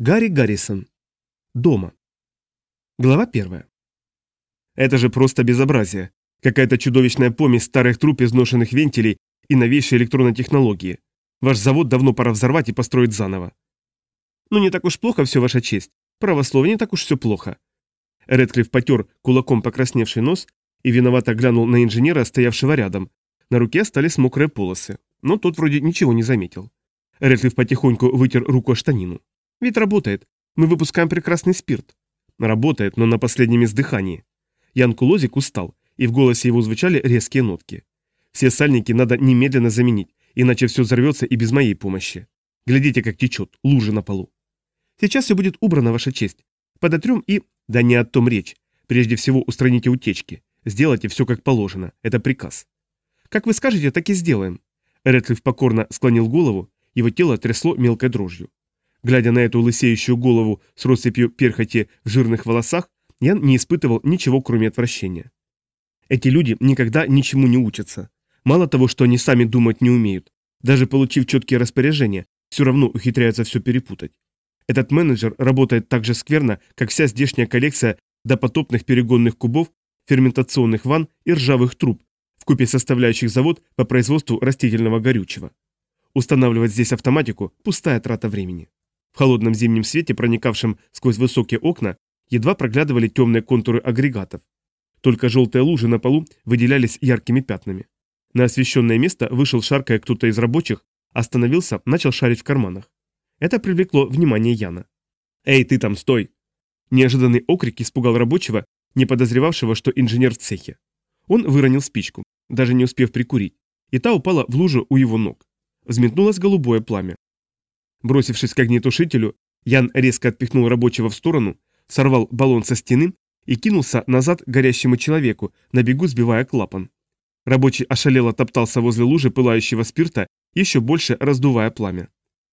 Гарри Гаррисон. Дома. Глава первая. Это же просто безобразие. Какая-то чудовищная помесь старых труб изношенных вентилей и новейшей электронной технологии. Ваш завод давно пора взорвать и построить заново. Ну не так уж плохо все, ваша честь. Правословие не так уж все плохо. Редклифф потер кулаком покрасневший нос и виновато глянул на инженера, стоявшего рядом. На руке остались мокрые полосы, но тот вроде ничего не заметил. Редклифф потихоньку вытер руку о штанину. Ведь работает. Мы выпускаем прекрасный спирт. Работает, но на последнем издыхании. Ян Кулозик устал, и в голосе его звучали резкие нотки. Все сальники надо немедленно заменить, иначе все взорвется и без моей помощи. Глядите, как течет, лужи на полу. Сейчас все будет убрано, ваша честь. Подотрем и... Да не о том речь. Прежде всего устраните утечки. Сделайте все как положено. Это приказ. Как вы скажете, так и сделаем. Редклифф покорно склонил голову, его тело трясло мелкой дрожью. Глядя на эту лысеющую голову с россыпью перхоти в жирных волосах, Ян не испытывал ничего, кроме отвращения. Эти люди никогда ничему не учатся. Мало того, что они сами думать не умеют, даже получив четкие распоряжения, все равно ухитряются все перепутать. Этот менеджер работает так же скверно, как вся здешняя коллекция допотопных перегонных кубов, ферментационных ванн и ржавых труб, вкупе составляющих завод по производству растительного горючего. Устанавливать здесь автоматику – пустая трата времени. Холодном зимнем свете, проникавшем сквозь высокие окна, едва проглядывали темные контуры агрегатов. Только желтые лужи на полу выделялись яркими пятнами. На освещенное место вышел шаркая кто-то из рабочих, остановился, начал шарить в карманах. Это привлекло внимание Яна. «Эй, ты там, стой!» Неожиданный окрик испугал рабочего, не подозревавшего, что инженер в цехе. Он выронил спичку, даже не успев прикурить, и та упала в лужу у его ног. Взметнулось голубое пламя. Бросившись к огнетушителю, Ян резко отпихнул рабочего в сторону, сорвал баллон со стены и кинулся назад к горящему человеку, на бегу сбивая клапан. Рабочий ошалело топтался возле лужи пылающего спирта, еще больше раздувая пламя.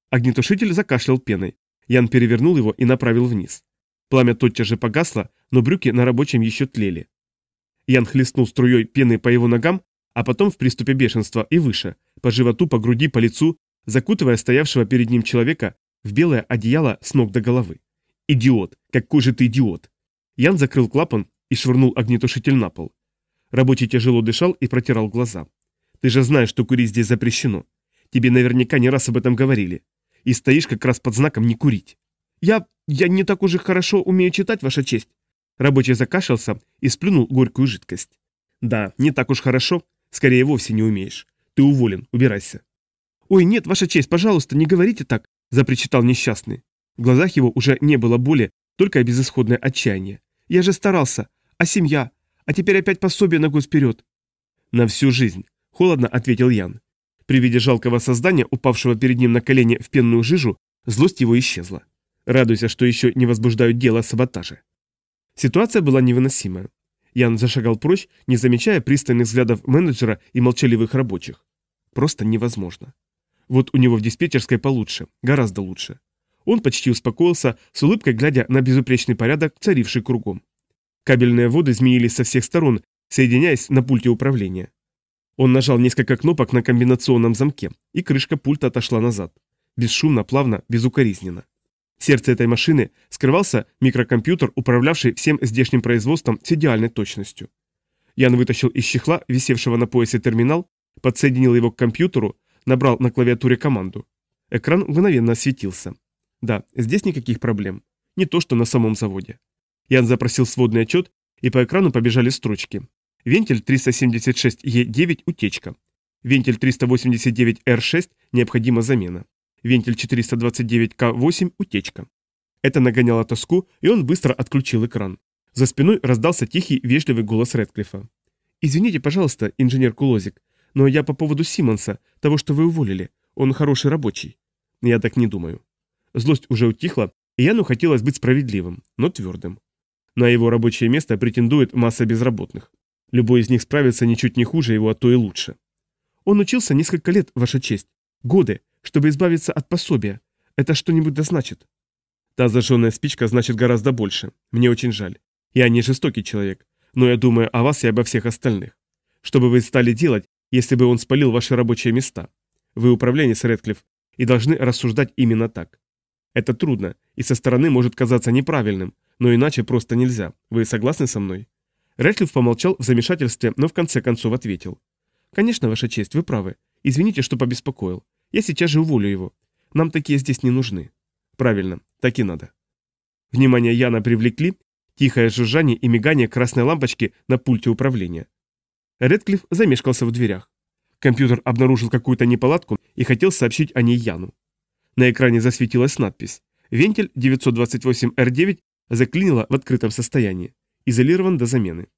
Огнетушитель закашлял пеной. Ян перевернул его и направил вниз. Пламя тотчас же погасло, но брюки на рабочем еще тлели. Ян хлестнул струей пены по его ногам, а потом в приступе бешенства и выше, по животу, по груди, по лицу, закутывая стоявшего перед ним человека в белое одеяло с ног до головы. «Идиот! Какой же ты идиот!» Ян закрыл клапан и швырнул огнетушитель на пол. Рабочий тяжело дышал и протирал глаза. «Ты же знаешь, что курить здесь запрещено. Тебе наверняка не раз об этом говорили. И стоишь как раз под знаком «не курить». «Я... я не так уже хорошо умею читать, ваша честь». Рабочий закашлялся и сплюнул горькую жидкость. «Да, не так уж хорошо. Скорее, вовсе не умеешь. Ты уволен, убирайся». «Ой, нет, ваша честь, пожалуйста, не говорите так», – запричитал несчастный. В глазах его уже не было боли, только безысходное отчаяние. «Я же старался. А семья? А теперь опять пособие на год вперед». «На всю жизнь», – холодно ответил Ян. При виде жалкого создания, упавшего перед ним на колени в пенную жижу, злость его исчезла. Радуйся, что еще не возбуждают дело о саботаже. Ситуация была невыносимая. Ян зашагал прочь, не замечая пристальных взглядов менеджера и молчаливых рабочих. Просто невозможно. Вот у него в диспетчерской получше, гораздо лучше. Он почти успокоился, с улыбкой глядя на безупречный порядок, царивший кругом. Кабельные воды змеились со всех сторон, соединяясь на пульте управления. Он нажал несколько кнопок на комбинационном замке, и крышка пульта отошла назад. Бесшумно, плавно, безукоризненно. В сердце этой машины скрывался микрокомпьютер, управлявший всем здешним производством с идеальной точностью. Ян вытащил из чехла, висевшего на поясе терминал, подсоединил его к компьютеру, набрал на клавиатуре команду. Экран мгновенно осветился. Да, здесь никаких проблем. Не то, что на самом заводе. Ян запросил сводный отчет, и по экрану побежали строчки. Вентиль 376Е9 утечка. Вентиль 389R6 необходима замена. Вентиль 429К8 утечка. Это нагоняло тоску, и он быстро отключил экран. За спиной раздался тихий, вежливый голос Редклифа. «Извините, пожалуйста, инженер Кулозик, но я по поводу Симмонса, того, что вы уволили. Он хороший рабочий. Я так не думаю. Злость уже утихла, и Яну хотелось быть справедливым, но твердым. На его рабочее место претендует масса безработных. Любой из них справится ничуть не хуже его, а то и лучше. Он учился несколько лет, ваша честь. Годы, чтобы избавиться от пособия. Это что-нибудь да значит? Та зажженная спичка значит гораздо больше. Мне очень жаль. Я не жестокий человек, но я думаю о вас и обо всех остальных. Что бы вы стали делать, если бы он спалил ваши рабочие места. Вы управленец, Редклифф, и должны рассуждать именно так. Это трудно, и со стороны может казаться неправильным, но иначе просто нельзя. Вы согласны со мной? Рэдклифф помолчал в замешательстве, но в конце концов ответил. «Конечно, Ваша честь, вы правы. Извините, что побеспокоил. Я сейчас же уволю его. Нам такие здесь не нужны». «Правильно, так и надо». Внимание Яна привлекли тихое жужжание и мигание красной лампочки на пульте управления. Редклифф замешкался в дверях. Компьютер обнаружил какую-то неполадку и хотел сообщить о ней Яну. На экране засветилась надпись «Вентиль 928R9 заклинило в открытом состоянии. Изолирован до замены».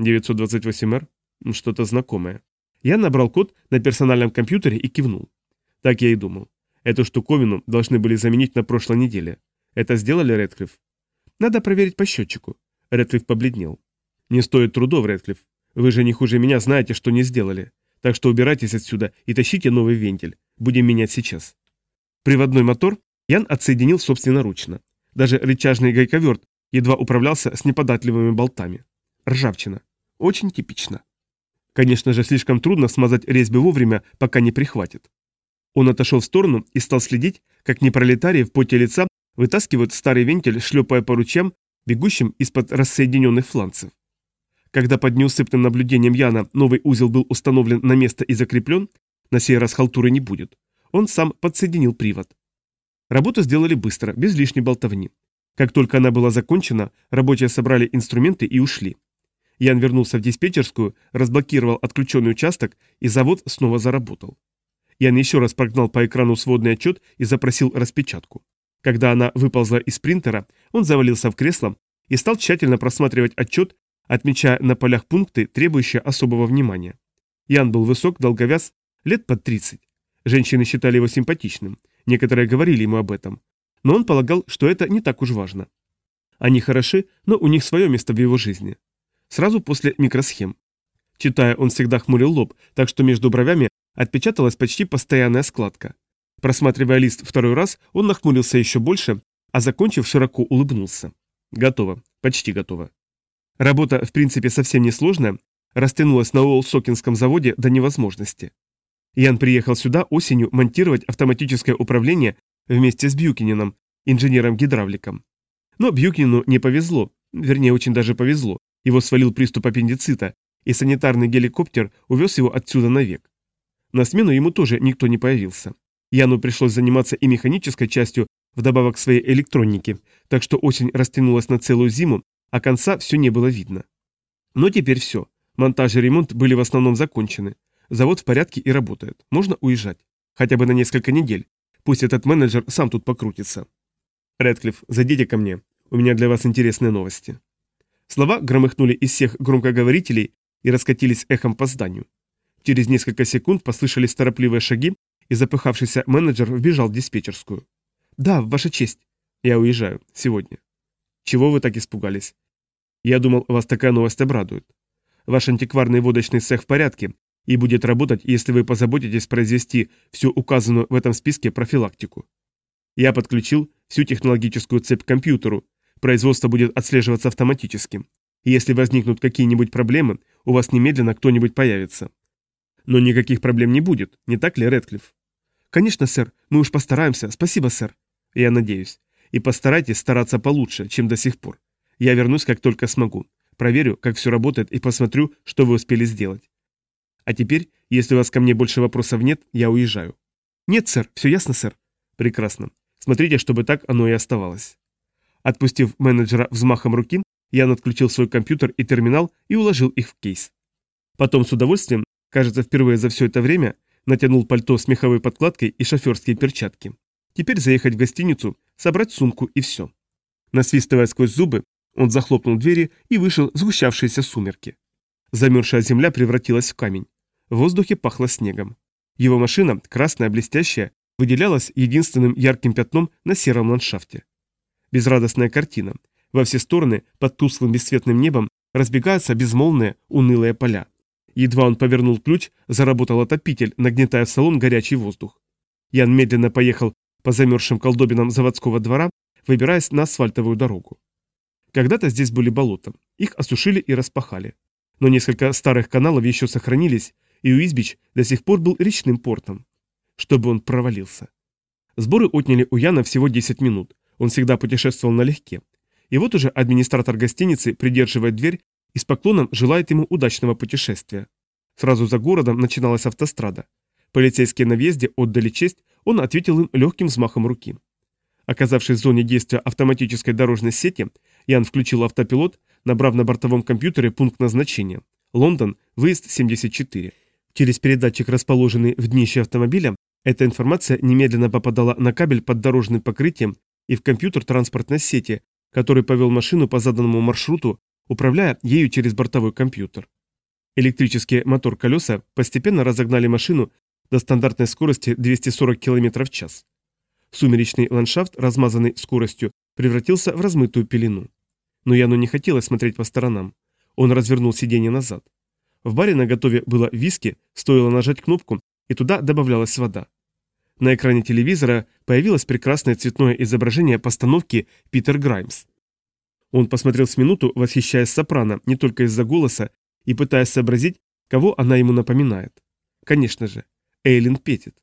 928R? Что-то знакомое. Я набрал код на персональном компьютере и кивнул. Так я и думал. Эту штуковину должны были заменить на прошлой неделе. Это сделали, Редклифф? Надо проверить по счетчику. Редклифф побледнел. Не стоит трудов, Редклифф. Вы же не хуже меня знаете, что не сделали. Так что убирайтесь отсюда и тащите новый вентиль. Будем менять сейчас. Приводной мотор Ян отсоединил собственноручно. Даже рычажный гайковерт едва управлялся с неподатливыми болтами. Ржавчина. Очень типично. Конечно же, слишком трудно смазать резьбы вовремя, пока не прихватит. Он отошел в сторону и стал следить, как непролетарии в поте лица вытаскивают старый вентиль, шлепая по ручьям, бегущим из-под рассоединенных фланцев. Когда под неусыпным наблюдением Яна новый узел был установлен на место и закреплен, на сей раз халтуры не будет, он сам подсоединил привод. Работу сделали быстро, без лишней болтовни. Как только она была закончена, рабочие собрали инструменты и ушли. Ян вернулся в диспетчерскую, разблокировал отключенный участок, и завод снова заработал. Ян еще раз прогнал по экрану сводный отчет и запросил распечатку. Когда она выползла из принтера, он завалился в кресло и стал тщательно просматривать отчет, отмечая на полях пункты, требующие особого внимания. Ян был высок, долговяз, лет под 30. Женщины считали его симпатичным, некоторые говорили ему об этом. Но он полагал, что это не так уж важно. Они хороши, но у них свое место в его жизни. Сразу после микросхем. Читая, он всегда хмурил лоб, так что между бровями отпечаталась почти постоянная складка. Просматривая лист второй раз, он нахмурился еще больше, а закончив, широко улыбнулся. Готово. Почти готово. Работа, в принципе, совсем несложная, растянулась на Уолл-Сокинском заводе до невозможности. Ян приехал сюда осенью монтировать автоматическое управление вместе с Бьюкинином, инженером-гидравликом. Но Бьюкинину не повезло, вернее, очень даже повезло. Его свалил приступ аппендицита, и санитарный геликоптер увез его отсюда навек. На смену ему тоже никто не появился. Яну пришлось заниматься и механической частью, вдобавок своей электронике, так что осень растянулась на целую зиму, а конца все не было видно. Но теперь все. Монтаж и ремонт были в основном закончены. Завод в порядке и работает. Можно уезжать. Хотя бы на несколько недель. Пусть этот менеджер сам тут покрутится. Рэдклифф, зайдите ко мне. У меня для вас интересные новости. Слова громыхнули из всех громкоговорителей и раскатились эхом по зданию. Через несколько секунд послышались торопливые шаги, и запыхавшийся менеджер вбежал в диспетчерскую. «Да, ваша честь. Я уезжаю. Сегодня». «Чего вы так испугались?» «Я думал, вас такая новость обрадует. Ваш антикварный водочный цех в порядке и будет работать, если вы позаботитесь произвести всю указанную в этом списке профилактику. Я подключил всю технологическую цепь к компьютеру, производство будет отслеживаться автоматически. И если возникнут какие-нибудь проблемы, у вас немедленно кто-нибудь появится. Но никаких проблем не будет, не так ли, Редклифф? Конечно, сэр, мы уж постараемся, спасибо, сэр. Я надеюсь. И постарайтесь стараться получше, чем до сих пор. Я вернусь, как только смогу. Проверю, как все работает и посмотрю, что вы успели сделать. А теперь, если у вас ко мне больше вопросов нет, я уезжаю. Нет, сэр, все ясно, сэр. Прекрасно. Смотрите, чтобы так оно и оставалось. Отпустив менеджера взмахом руки, я отключил свой компьютер и терминал и уложил их в кейс. Потом с удовольствием Кажется, впервые за все это время натянул пальто с меховой подкладкой и шоферские перчатки. Теперь заехать в гостиницу, собрать сумку и все. Насвистывая сквозь зубы, он захлопнул двери и вышел в сгущавшиеся сумерки. Замерзшая земля превратилась в камень. В воздухе пахло снегом. Его машина, красная, блестящая, выделялась единственным ярким пятном на сером ландшафте. Безрадостная картина. Во все стороны, под тусклым бесцветным небом, разбегаются безмолвные, унылые поля. Едва он повернул ключ, заработал отопитель, нагнетая в салон горячий воздух. Ян медленно поехал по замерзшим колдобинам заводского двора, выбираясь на асфальтовую дорогу. Когда-то здесь были болота, их осушили и распахали. Но несколько старых каналов еще сохранились, и Уизбич до сих пор был речным портом. Чтобы он провалился. Сборы отняли у Яна всего 10 минут. Он всегда путешествовал налегке. И вот уже администратор гостиницы придерживает дверь и с поклоном желает ему удачного путешествия. Сразу за городом начиналась автострада. Полицейские на въезде отдали честь, он ответил им легким взмахом руки. Оказавшись в зоне действия автоматической дорожной сети, Ян включил автопилот, набрав на бортовом компьютере пункт назначения. Лондон, выезд 74. Через передатчик, расположенный в днище автомобиля, эта информация немедленно попадала на кабель под дорожным покрытием и в компьютер транспортной сети, который повел машину по заданному маршруту, управляя ею через бортовой компьютер. Электрические мотор-колеса постепенно разогнали машину до стандартной скорости 240 км в час. Сумеречный ландшафт, размазанный скоростью, превратился в размытую пелену. Но Яну не хотелось смотреть по сторонам. Он развернул сиденье назад. В баре на готове было виски, стоило нажать кнопку, и туда добавлялась вода. На экране телевизора появилось прекрасное цветное изображение постановки «Питер Граймс». Он посмотрел с минуту, восхищаясь сопрано, не только из-за голоса, и пытаясь сообразить, кого она ему напоминает. Конечно же, Эйлин Петит.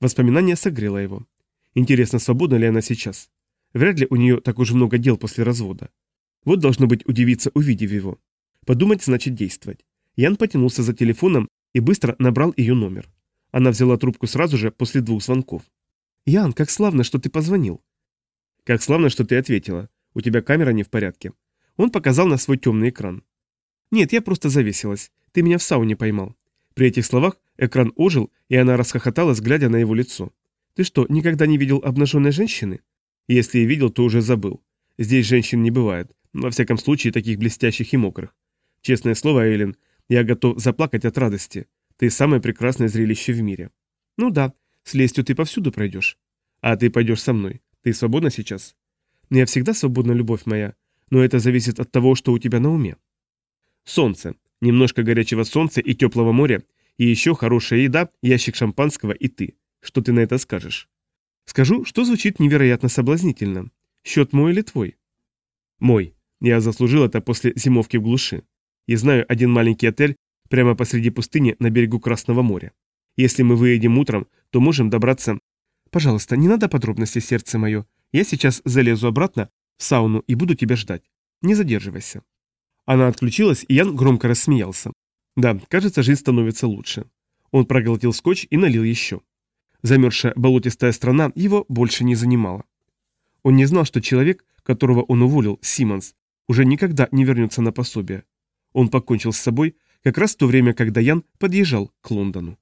Воспоминание согрело его. Интересно, свободна ли она сейчас? Вряд ли у нее так уж много дел после развода. Вот должно быть удивиться, увидев его. Подумать значит действовать. Ян потянулся за телефоном и быстро набрал ее номер. Она взяла трубку сразу же после двух звонков. «Ян, как славно, что ты позвонил». «Как славно, что ты ответила. У тебя камера не в порядке». Он показал на свой темный экран. «Нет, я просто завесилась. Ты меня в сауне поймал». При этих словах экран ожил, и она расхохоталась, глядя на его лицо. «Ты что, никогда не видел обнаженной женщины?» «Если и видел, то уже забыл. Здесь женщин не бывает. Во всяком случае, таких блестящих и мокрых. Честное слово, Эйлин, я готов заплакать от радости. Ты самое прекрасное зрелище в мире. Ну да, с лестью ты повсюду пройдешь. А ты пойдешь со мной. Ты свободна сейчас? Я всегда свободна, любовь моя. Но это зависит от того, что у тебя на уме. Солнце. Немножко горячего солнца и теплого моря. И еще хорошая еда, ящик шампанского и ты. Что ты на это скажешь? Скажу, что звучит невероятно соблазнительно. Счет мой или твой? Мой. Я заслужил это после зимовки в глуши. И знаю один маленький отель прямо посреди пустыни на берегу Красного моря. Если мы выедем утром, то можем добраться... Пожалуйста, не надо подробностей, сердце мое. Я сейчас залезу обратно в сауну и буду тебя ждать. Не задерживайся. Она отключилась, и Ян громко рассмеялся. Да, кажется, жизнь становится лучше. Он проглотил скотч и налил еще. Замерзшая болотистая страна его больше не занимала. Он не знал, что человек, которого он уволил, Симмонс, уже никогда не вернется на пособие. Он покончил с собой как раз в то время, когда Ян подъезжал к Лондону.